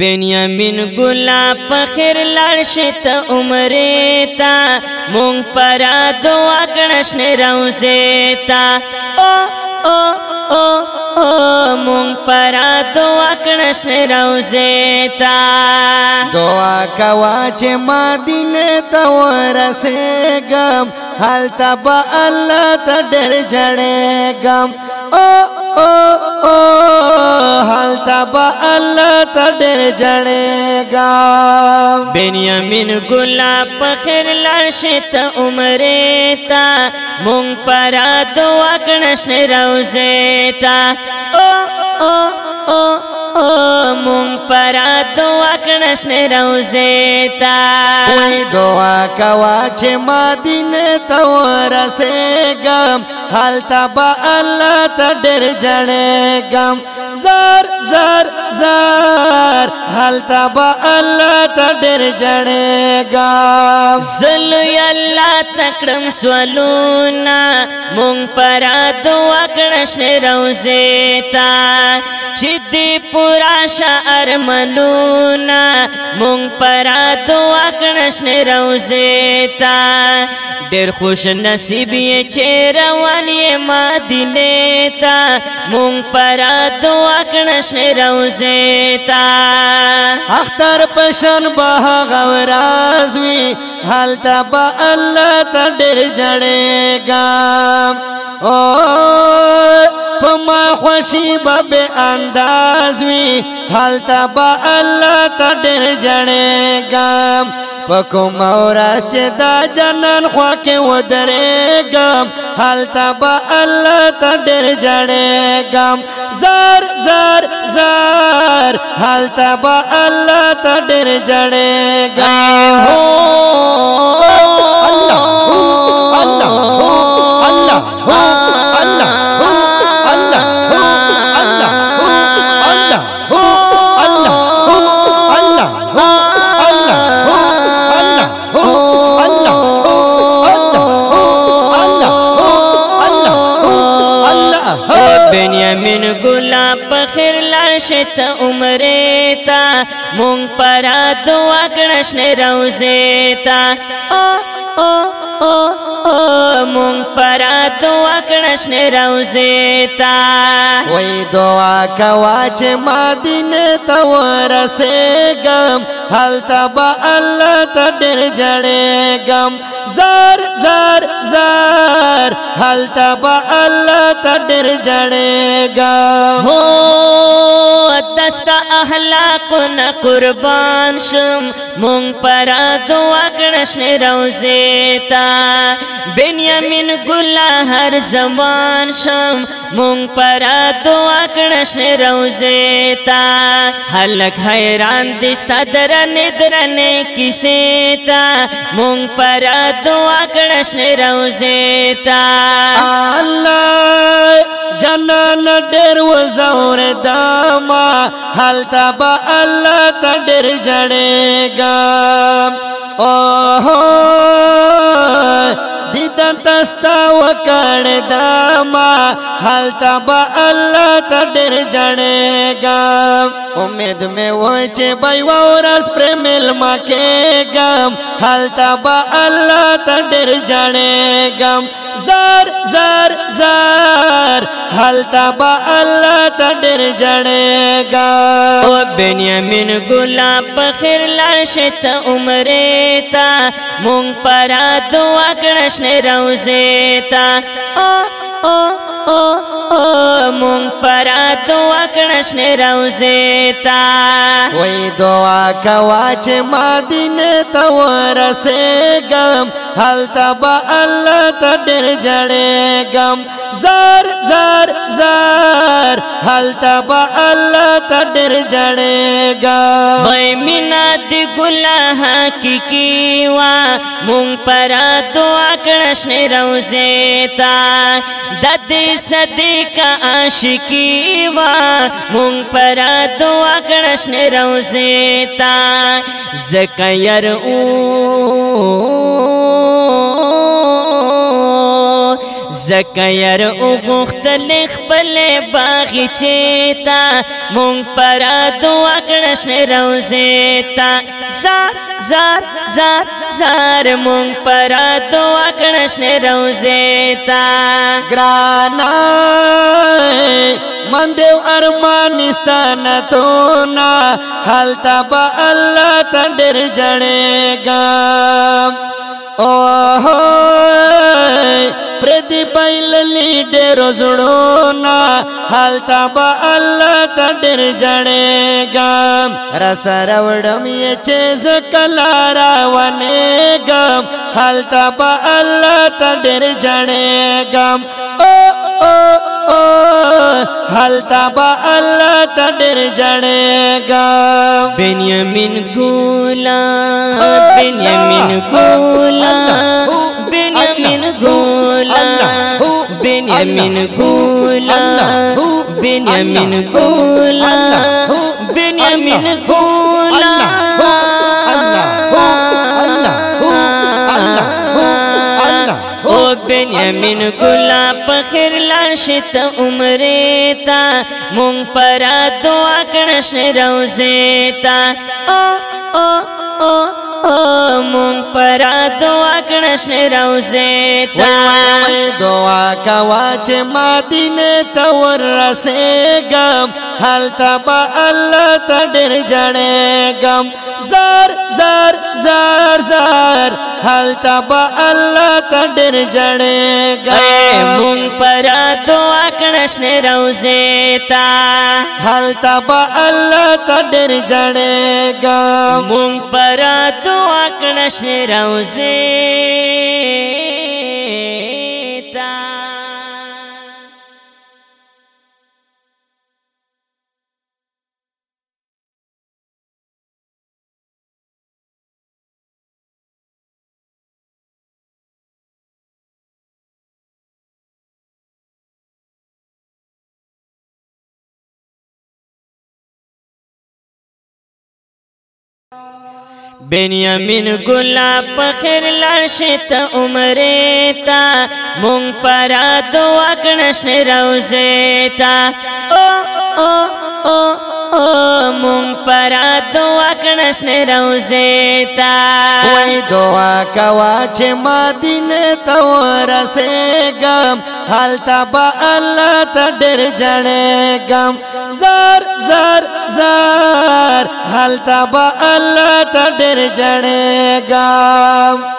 بنیامین ګلا فخر لړشت عمرې تا مونږ پر دعا کړشن راوځه تا او او او مونږ پر دعا کړش روزه تا دعا کوا چې مدینه ته ورسېګم هلته به الله ته ډېر جړېګم او او او هلته به الله ته ډېر جړېګم بنیامین ګلاب په خیر لړشه ته عمره تا مونږ پر دعا کړش روزه تا پرا دعا کنش نه روزه تا وای دعا کوا چې ما دین ته ورسېګم حال تبا الله ته ډېر جړېګم زر زر التا با الله ته ډېر جړېګا زل الله تکړم سوالونا مونږ پر دعا کړش روزه تا چې دې پورا شعر ملونا مونږ پر دعا کړش روزه تا ډېر خوش نصیب یې چې روان یې مدینه تا مونږ پر دعا کړش روزه تا اختر پشن به غوراز وی حال تا با الله ته ډېر جړېګا او پما خوشی به انداز وی حال تا با الله ته ډېر جړېګا پکو مورا چې دا جنن خوا کې ودرېګم حال تا با الله ته ډېر جړېګم زر زر حال تبا اللہ تا ڈر جڑے گا دنیا په خیر لاشت عمره تا مونږ پر دعا کړش نه روزه تا او او او او مونږ پر دعا کړش نه روزه تا وې دعا کوا چې مدینه ته ورسېګم حل تبا الله ته ډېر جړېګم زار زار حل تبا اللہ تا جڑے گا ہو دستا اخلاق نا قربان شم مون پر دعا کرش روزے تا بنیامین ګل هر زمان شم مون پر دعا کرش روزے تا حلق حیران دستا درن درن کسی تا مون پر دعا کرش روزے تا اللہ جنان ډېر وزور داما حال تبا اللہ تا ڈر جڑے گا اوہو دیدن تستا وکڑ داما حال تبا اللہ تا ڈر جڑے گا امید میں وچے بائی وارس پر مل مکے گا حال تبا اللہ تا ڈر جڑے گا زار زار بار حل تبا الله تډر جړېګا او بنیامین ګلاب خیر لاشت عمره تا مونږ پرا دعا کړش نه روزه تا او او او مونږ پرا وکړه شنه روزه تا وای دعا کوا چې مدینه ته ورسېګم هلته به الله ته ډېر جړېګم زر حل تب اللہ تا تڈر جڑے گا بھائی مینا دی گلا حقی کیوا مونگ پرا دعا کرش روزے تا دد صدی کا عاشقی وا مونگ پرا دعا کرش روزے تا زکیر او زکیر او غختل خپل باغچې تا مونږ پر دعا کړش روزه تا زار زار زار زار مونږ پر دعا کړش روزه تا ګرانا من دیو ارمانستان تونا حل تبا اللہ تندر جڑے گا اوہ بیللی دے روزڑونا حال تا با اللہ تا در جڑے گا رس روڑم یہ چیز کلا را ونے گا حال تا با اللہ تا در جڑے گا حال تا با اللہ تا در جڑے گا بین یمین گولا بین یمین گولا بنیامین ګولا بنیامین ګولا بنیامین ګولا بنیامین ګلا په خیر لاشت عمره تا مونږ پر دعا کړه شروزه تا او او او مونږ پر دعا کړه شروزه تا وای دعا دعا کوا چې مدینه ته ورسېږم هلته به الله ته ډېر جړېږم زار زار زار زار هلته به الله ته ډېر جړېږم مون پر دعا کړشن روزه تا هلته به الله ته ډېر جړېږم مون پر دعا کړشن روزه بنیامین ګلا په خیر لاشه ته عمرې تا مونږ پر دعا کړه شنه روزه تا او او او مونږ پر دعا کړش نه روزه تا وای دعا کوا چې ما دین ته ورسېګم حال تبا الله ته ډېر جنېګم زار زار زار حال تبا الله ته ډېر جنېګم